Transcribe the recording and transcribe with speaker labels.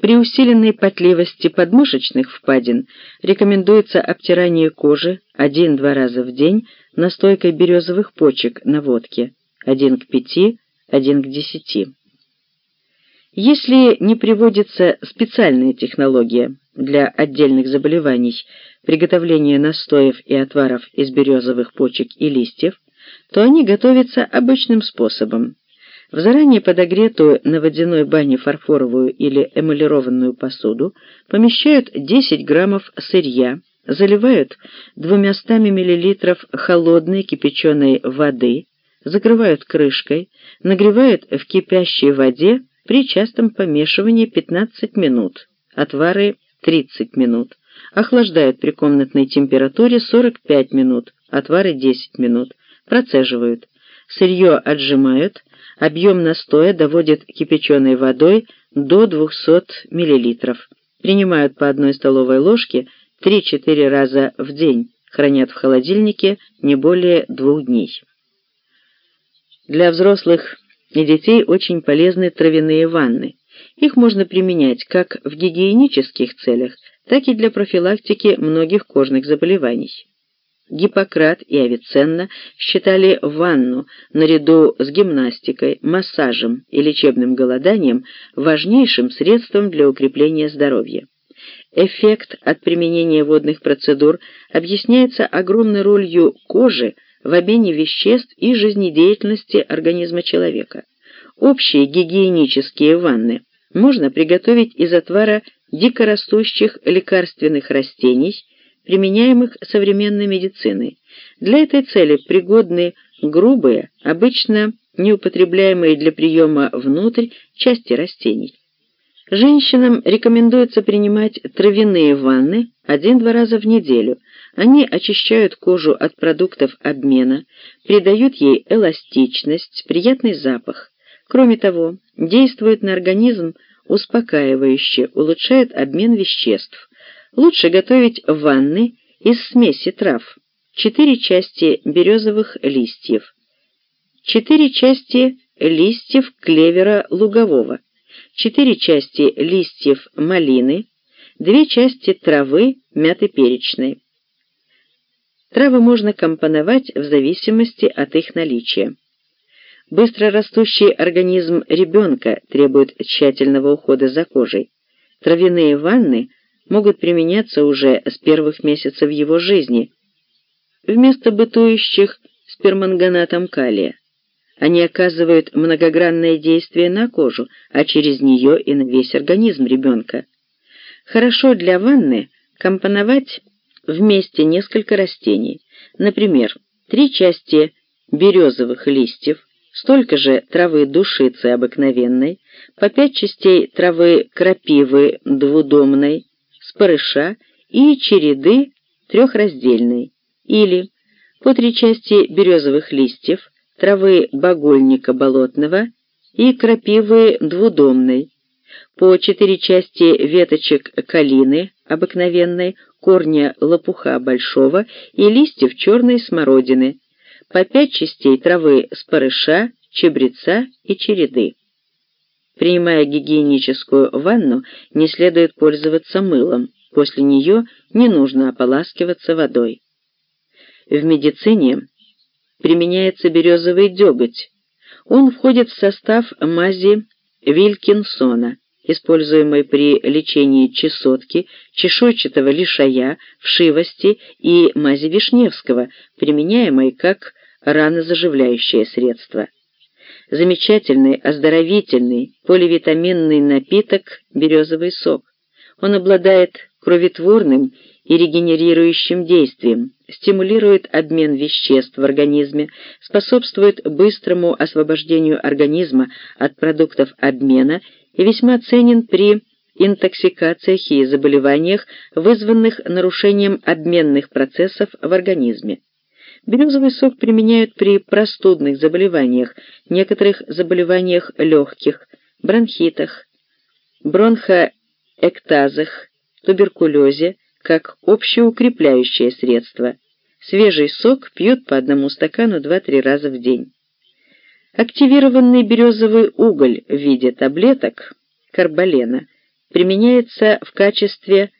Speaker 1: При усиленной потливости подмышечных впадин рекомендуется обтирание кожи один-два раза в день настойкой березовых почек на водке, 1 к 5, 1 к 10. Если не приводится специальная технология для отдельных заболеваний, приготовления настоев и отваров из березовых почек и листьев, то они готовятся обычным способом. В заранее подогретую на водяной бане фарфоровую или эмалированную посуду помещают 10 граммов сырья, заливают 200 мл холодной кипяченой воды, закрывают крышкой, нагревают в кипящей воде при частом помешивании 15 минут, отвары 30 минут, охлаждают при комнатной температуре 45 минут, отвары 10 минут, процеживают, сырье отжимают, объем настоя доводят кипяченой водой до 200 мл, принимают по одной столовой ложке 3-4 раза в день, хранят в холодильнике не более двух дней. Для взрослых и детей очень полезны травяные ванны. Их можно применять как в гигиенических целях, так и для профилактики многих кожных заболеваний. Гиппократ и Авиценна считали ванну наряду с гимнастикой, массажем и лечебным голоданием важнейшим средством для укрепления здоровья. Эффект от применения водных процедур объясняется огромной ролью кожи в обмене веществ и жизнедеятельности организма человека. Общие гигиенические ванны можно приготовить из отвара дикорастущих лекарственных растений, применяемых современной медициной. Для этой цели пригодны грубые, обычно неупотребляемые для приема внутрь части растений. Женщинам рекомендуется принимать травяные ванны один-два раза в неделю. Они очищают кожу от продуктов обмена, придают ей эластичность, приятный запах. Кроме того, действуют на организм успокаивающе, улучшают обмен веществ. Лучше готовить ванны из смеси трав. Четыре части березовых листьев. Четыре части листьев клевера лугового. Четыре части листьев малины. Две части травы мяты перечной. Травы можно компоновать в зависимости от их наличия. Быстро растущий организм ребенка требует тщательного ухода за кожей. Травяные ванны могут применяться уже с первых месяцев его жизни, вместо бытующих с перманганатом калия. Они оказывают многогранное действие на кожу, а через нее и на весь организм ребенка. Хорошо для ванны компоновать вместе несколько растений, например, три части березовых листьев, столько же травы душицы обыкновенной, по пять частей травы крапивы двудомной, спарыша и череды трехраздельной, или по три части березовых листьев, травы багульника болотного и крапивы двудомной, по четыре части веточек калины обыкновенной, корня лопуха большого и листьев черной смородины, по пять частей травы спарыша, чебреца и череды. Принимая гигиеническую ванну, не следует пользоваться мылом, после нее не нужно ополаскиваться водой. В медицине применяется березовый деготь. Он входит в состав мази Вилькинсона, используемой при лечении чесотки, чешуйчатого лишая, вшивости и мази Вишневского, применяемой как ранозаживляющее средство. Замечательный оздоровительный поливитаминный напиток березовый сок. Он обладает кроветворным и регенерирующим действием, стимулирует обмен веществ в организме, способствует быстрому освобождению организма от продуктов обмена и весьма ценен при интоксикациях и заболеваниях, вызванных нарушением обменных процессов в организме. Березовый сок применяют при простудных заболеваниях, некоторых заболеваниях легких, бронхитах, бронхоэктазах, туберкулезе, как общеукрепляющее средство. Свежий сок пьют по одному стакану 2-3 раза в день. Активированный березовый уголь в виде таблеток, карбалена, применяется в качестве